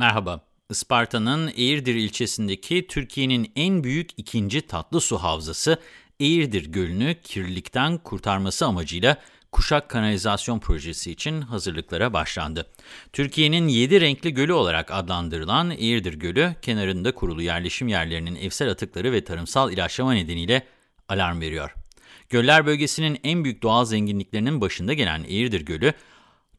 Merhaba. Isparta'nın Eğirdir ilçesindeki Türkiye'nin en büyük ikinci tatlı su havzası Eğirdir Gölü'nü kirlilikten kurtarması amacıyla Kuşak Kanalizasyon Projesi için hazırlıklara başlandı. Türkiye'nin 7 renkli gölü olarak adlandırılan Eğirdir Gölü, kenarında kurulu yerleşim yerlerinin evsel atıkları ve tarımsal ilaçlama nedeniyle alarm veriyor. Göller bölgesinin en büyük doğal zenginliklerinin başında gelen Eğirdir Gölü,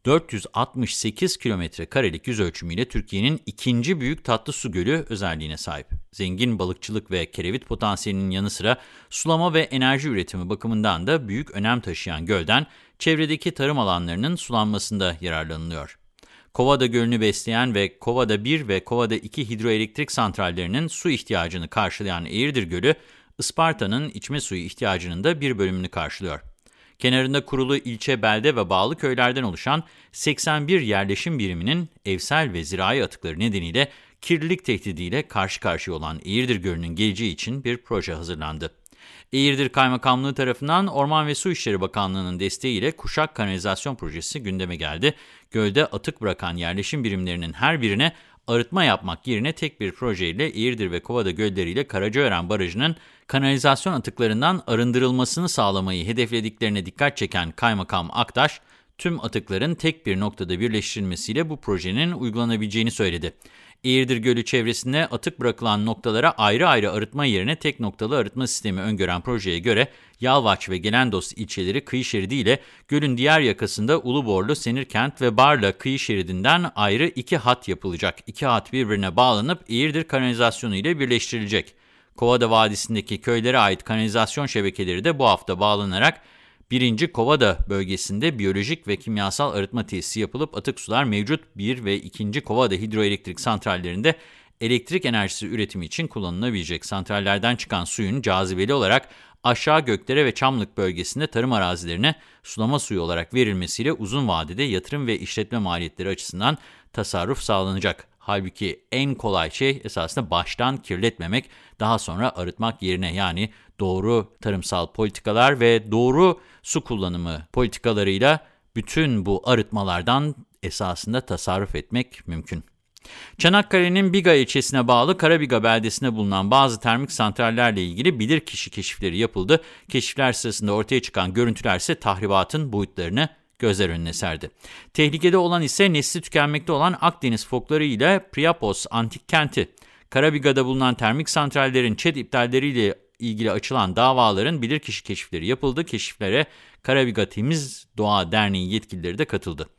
468 kilometre karelik yüz ölçümüyle Türkiye'nin ikinci büyük tatlı su gölü özelliğine sahip. Zengin balıkçılık ve kerevit potansiyelinin yanı sıra sulama ve enerji üretimi bakımından da büyük önem taşıyan gölden çevredeki tarım alanlarının sulanmasında yararlanılıyor. Kovada Gölü'nü besleyen ve Kovada 1 ve Kovada 2 hidroelektrik santrallerinin su ihtiyacını karşılayan Eğirdir Gölü, Isparta'nın içme suyu ihtiyacının da bir bölümünü karşılıyor. Kenarında kurulu ilçe, belde ve bağlı köylerden oluşan 81 yerleşim biriminin evsel ve zirai atıkları nedeniyle kirlilik tehdidiyle karşı karşıya olan Eğirdir Gölü'nün geleceği için bir proje hazırlandı. Eğirdir Kaymakamlığı tarafından Orman ve Su İşleri Bakanlığı'nın desteğiyle Kuşak Kanalizasyon Projesi gündeme geldi. Gölde atık bırakan yerleşim birimlerinin her birine arıtma yapmak yerine tek bir projeyle Eğirdir ve Kovada gölleriyle Karacaören Barajı'nın kanalizasyon atıklarından arındırılmasını sağlamayı hedeflediklerine dikkat çeken Kaymakam Aktaş, tüm atıkların tek bir noktada birleştirilmesiyle bu projenin uygulanabileceğini söyledi. Eğirdir Gölü çevresinde atık bırakılan noktalara ayrı ayrı arıtma yerine tek noktalı arıtma sistemi öngören projeye göre Yalvaç ve Gelendos ilçeleri kıyı şeridi ile gölün diğer yakasında Uluborlu, Senirkent ve Barla kıyı şeridinden ayrı iki hat yapılacak. İki hat birbirine bağlanıp Eğirdir kanalizasyonu ile birleştirilecek. Kovada Vadisi'ndeki köylere ait kanalizasyon şebekeleri de bu hafta bağlanarak 1. Kovada bölgesinde biyolojik ve kimyasal arıtma tesisi yapılıp atık sular mevcut 1 ve 2. Kovada hidroelektrik santrallerinde elektrik enerjisi üretimi için kullanılabilecek. Santrallerden çıkan suyun cazibeli olarak aşağı göklere ve Çamlık bölgesinde tarım arazilerine sulama suyu olarak verilmesiyle uzun vadede yatırım ve işletme maliyetleri açısından tasarruf sağlanacak. Halbuki en kolay şey esasında baştan kirletmemek, daha sonra arıtmak yerine yani doğru tarımsal politikalar ve doğru su kullanımı politikalarıyla bütün bu arıtmalardan esasında tasarruf etmek mümkün. Çanakkale'nin Biga ilçesine bağlı Karabiga beldesinde bulunan bazı termik santrallerle ilgili bilirkişi keşifleri yapıldı. Keşifler sırasında ortaya çıkan görüntüler ise tahribatın boyutlarını gözler önüne serdi. Tehlikede olan ise nesli tükenmekte olan Akdeniz fokları ile Priapos antik kenti. Karabiga'da bulunan termik santrallerin ÇED iptalleriyle ilgili açılan davaların bilirkişi keşifleri yapıldı. Keşiflere Karabiga Temiz Doğa Derneği yetkilileri de katıldı.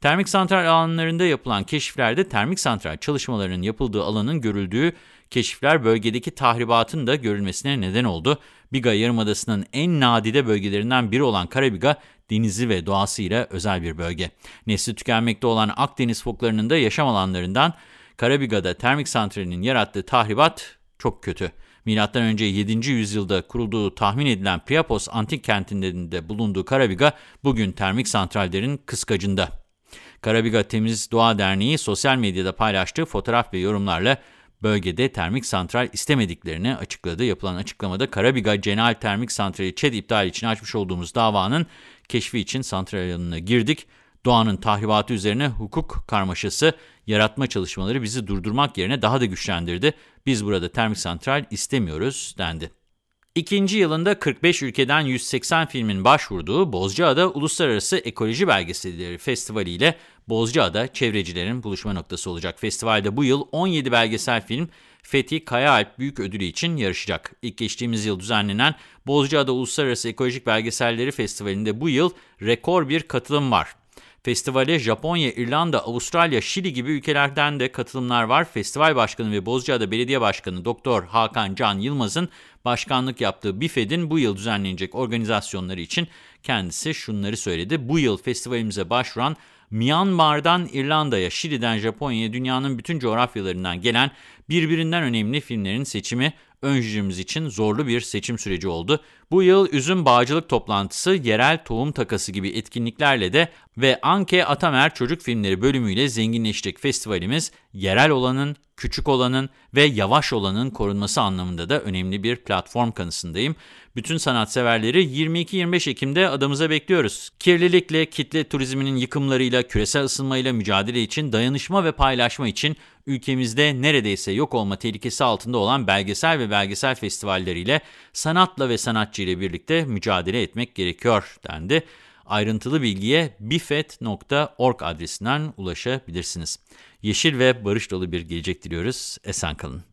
Termik santral alanlarında yapılan keşiflerde termik santral çalışmalarının yapıldığı alanın görüldüğü keşifler bölgedeki tahribatın da görülmesine neden oldu. Biga Yarımadası'nın en nadide bölgelerinden biri olan Karabiga, denizi ve doğasıyla özel bir bölge. Nesli tükenmekte olan Akdeniz foklarının da yaşam alanlarından Karabiga'da termik santralinin yarattığı tahribat çok kötü. Milattan önce 7. yüzyılda kurulduğu tahmin edilen Priapos antik kentinde bulunduğu Karabiga bugün termik santrallerin kıskacında. Karabiga Temiz Doğa Derneği sosyal medyada paylaştığı fotoğraf ve yorumlarla bölgede termik santral istemediklerini açıkladı. Yapılan açıklamada Karabiga Cenal Termik Santrali ÇED iptal için açmış olduğumuz davanın keşfi için santral alanına girdik. Doğanın tahribatı üzerine hukuk karmaşası yaratma çalışmaları bizi durdurmak yerine daha da güçlendirdi. Biz burada termik santral istemiyoruz dendi. İkinci yılında 45 ülkeden 180 filmin başvurduğu Bozcaada Uluslararası Ekoloji Belgeselleri Festivali ile Bozcaada çevrecilerin buluşma noktası olacak. Festivalde bu yıl 17 belgesel film Fethi Kayaalp Büyük Ödülü için yarışacak. İlk geçtiğimiz yıl düzenlenen Bozcaada Uluslararası Ekolojik Belgeselleri Festivali'nde bu yıl rekor bir katılım var. Festivale Japonya, İrlanda, Avustralya, Şili gibi ülkelerden de katılımlar var. Festival Başkanı ve Bozcaada Belediye Başkanı Doktor Hakan Can Yılmaz'ın başkanlık yaptığı BİFED'in bu yıl düzenlenecek organizasyonları için kendisi şunları söyledi. Bu yıl festivalimize başvuran Myanmar'dan İrlanda'ya, Şili'den Japonya'ya dünyanın bütün coğrafyalarından gelen birbirinden önemli filmlerin seçimi öncümüz için zorlu bir seçim süreci oldu. Bu yıl üzüm bağcılık toplantısı, yerel tohum takası gibi etkinliklerle de ve Anke Atamer Çocuk Filmleri bölümüyle zenginleşecek festivalimiz, yerel olanın, küçük olanın ve yavaş olanın korunması anlamında da önemli bir platform kanısındayım. Bütün sanatseverleri 22-25 Ekim'de adamıza bekliyoruz. Kirlilikle, kitle turizminin yıkımlarıyla, küresel ısınmayla mücadele için, dayanışma ve paylaşma için ülkemizde neredeyse yok olma tehlikesi altında olan belgesel ve belgesel festivalleriyle sanatla ve sanatçıyla birlikte mücadele etmek gerekiyor dendi. Ayrıntılı bilgiye bifet.org adresinden ulaşabilirsiniz. Yeşil ve barış dolu bir gelecek diliyoruz. Esen kalın.